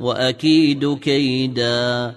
وأكيد كيدا.